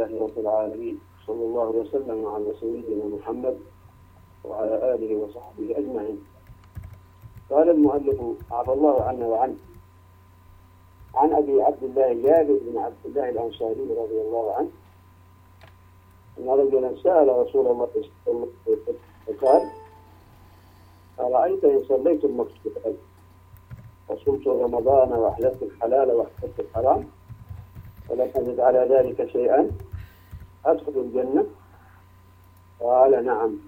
لله رب العالمين صلى الله وسلم على سيدنا محمد وعلى آله وصحبه أجمعين. قال المؤلف عفى الله عنا وعنه عن أبي عبد الله جابر بن عبد الله الأنصاري رضي الله عنه أن رجلا سأل رسول الله صلى الله عليه وسلم فقال أرأيت إن صليت المكتوبات وصمت رمضان وأحللت الحلال وأحللت الحرام ولم أزد على ذلك شيئا أدخل الجنة؟ قال نعم.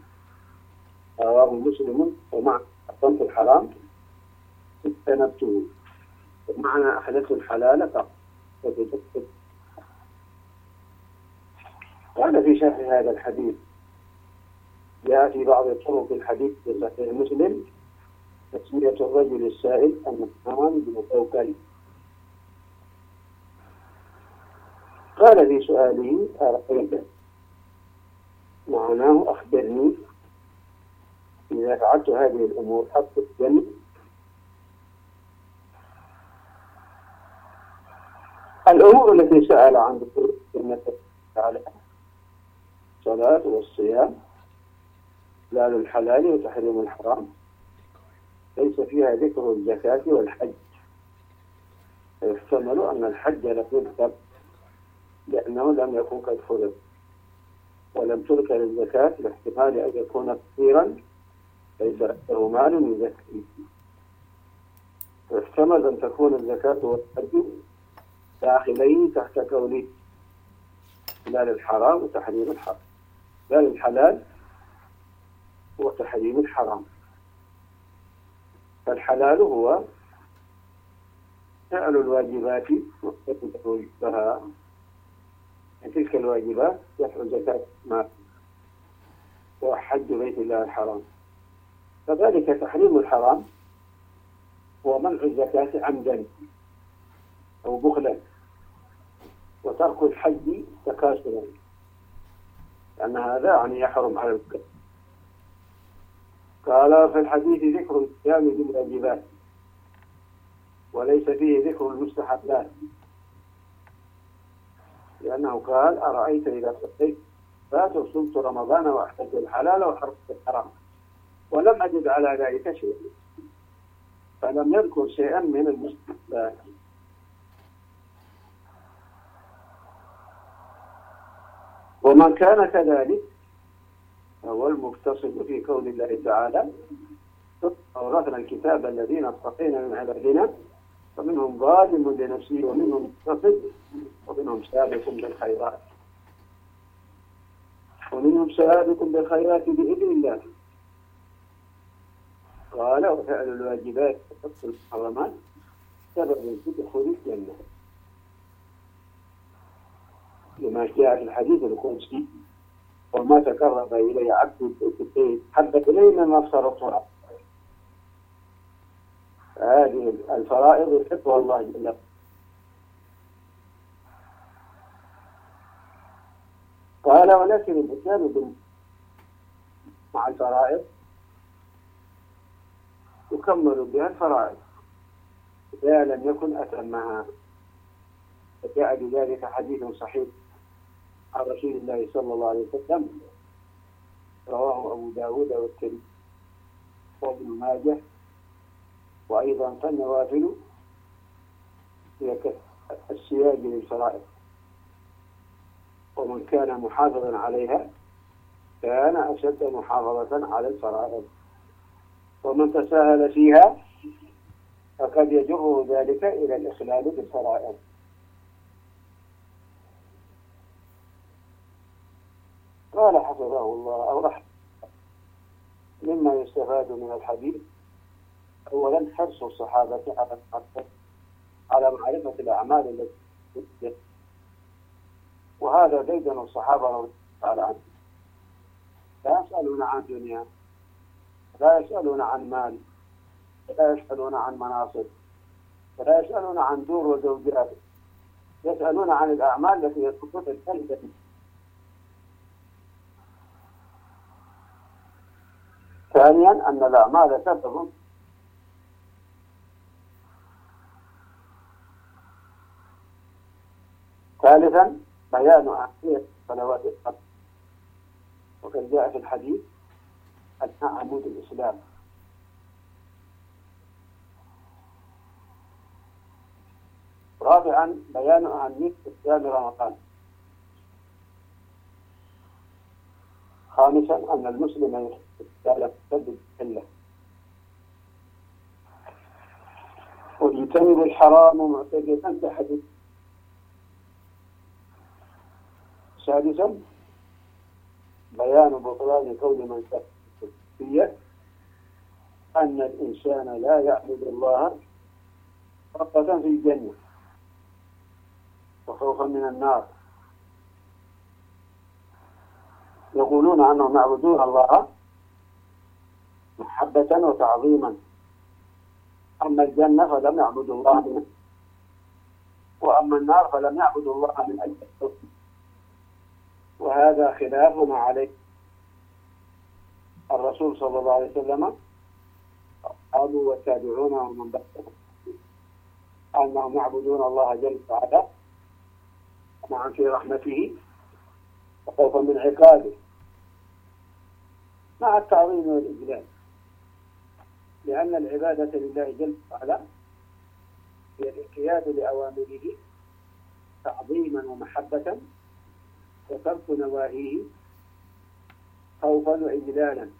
رواه مسلم ومع حرمت الحرام. اجتنبته ومعنى أحدث الحلال فقط. قال في شرح هذا الحديث. جاء في بعض طرق الحديث في صحيح مسلم. تسمية الرجل السائل النعمان بن قال في سؤاله أرأيت معناه أخبرني إذا فعلت هذه الأمور أدخل الجنة الأمور التي سأل عن الجنة تعالى الصلاة والصيام إحلال الحلال وتحريم الحرام ليس فيها ذكر الزكاة والحج. يحتمل أن الحج لم يذكر لأنه لم يكن قد فرض ولم تذكر الزكاة لاحتمال أن يكون كثيرا ليس له مال يزكي. يحتمل أن تكون الزكاة والحج داخلين تحت كونه حلال الحرام وتحريم الحرام حلال الحلال وتحريم الحرام. فالحلال هو فعل الواجبات وقتها من تلك الواجبات دفع زكاة ما وحج بيت الله الحرام. كذلك تحريم الحرام هو منع الزكاة عمدا أو بخلا وترك الحج تكاسلا لأن هذا يعني يحرم على الكفر قال في الحديث ذكر الصيام بالواجبات وليس فيه ذكر المستحبات. لأنه قال أرأيت إذا صليت فات صمت رمضان وأحتج الحلال وحرمت الحرام. ولم أجد على ذلك شيء فلم يذكر شيئا من المستحبات. ومن كان كذلك هو المقتصد في قول الله تعالى أورثنا الكتاب الذين اصطفينا من عبادنا فمنهم ظالم لنفسه ومنهم مقتصد ومنهم سابق بالخيرات. ومنهم سابق بالخيرات بإذن الله. قال وفعل الواجبات وترك المحرمات سبب في دخول الجنة لما جاء في الحديث القدسي وما تقرب إلي عبد حبة إلي مما افترضت هذه الفرائض يحبها الله جل وعلا قال ولكن الإسلام مع الفرائض. يكمل بها الفرائض. إذا لم يكن أتمها فجاء بذلك حديث صحيح عن رسول الله صلى الله عليه وسلم. رواه أبو داود والترمذي. وابن ماجه. وأيضا فالنوافل هي السياج للفرائض. ومن كان محافظا عليها كان أشد محافظة على الفرائض. ومن تساهل فيها فقد يجره ذلك إلى الإخلال بالفرائض. قال حفظه الله أو رحمه مما يستفاد من الحديث. أولا حرص الصحابة على على معرفة الأعمال التي وهذا ديدن الصحابة رضي الله تعالى عنهم لا يسألون عن دنيا لا يسألون عن مال لا يسألون عن مناصب ولا يسألون عن دور وزوجات يسألون عن الأعمال التي يتركون الكلمة ثانيا أن الأعمال سبب ثالثا بيان أهمية صلوات الخمس وقد جاء في الحديث أنها عمود الإسلام. رابعا بيان أهمية صيام رمضان. خامسا أن المسلم تسدد الحلة ويجتنب الحرام معتقدا تحدث سادسا بيان بطلان كون من تكفية أن الإنسان لا يعبد الله رغبة في الجنة وخوفا من النار. يقولون أنهم يعبدون الله محبة وتعظيما. أما الجنة فلم يعبدوا الله منه وأما النار فلم يعبدوا الله من أجل وهذا خلاف ما عليه. الرسول صلى الله عليه وسلم قالوا والتابعون ومن بعدهم أنهم يعبدون الله جل وعلا طمعا في رحمته وخوفا من عقابه. مع التعظيم والإجلال. لأن العبادة لله جل وعلا هي الانقياد لأوامره تعظيما ومحبة وترك نواهيه خوفا وإجلالا.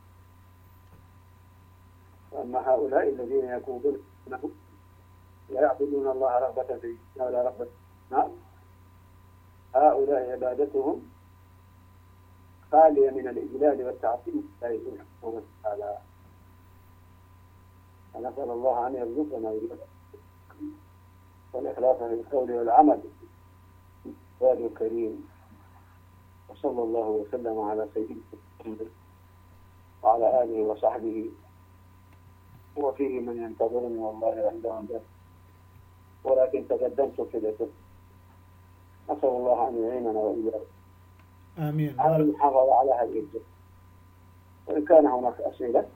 وأما هؤلاء الذين أنهم لا يعبدون الله رغبة في ولا رغبة. نار هؤلاء عبادتهم خالية من الإجلال والتعظيم لا سبحانه وتعالى ونسأل الله أن يرزقنا والإخلاص في القول والعمل. وآله الكريم. وصلى الله وسلم على سيدنا محمد وعلى آله وصحبه. وفيه من ينتظرني والله عندهم ذلك ولكن تقدمت في الأسف نسأل الله أن يعيننا وإياكم. آمين. على المحافظة على هذه الجزء وإن كان هناك أسئلة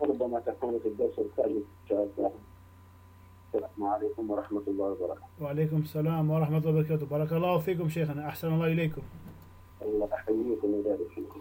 وربما تكون في الدرس التالي إن شاء الله السلام عليكم ورحمة الله وبركاته. وعليكم السلام ورحمة الله وبركاته. بارك الله فيكم شيخنا. أحسن الله إليكم. ويبارك فيكم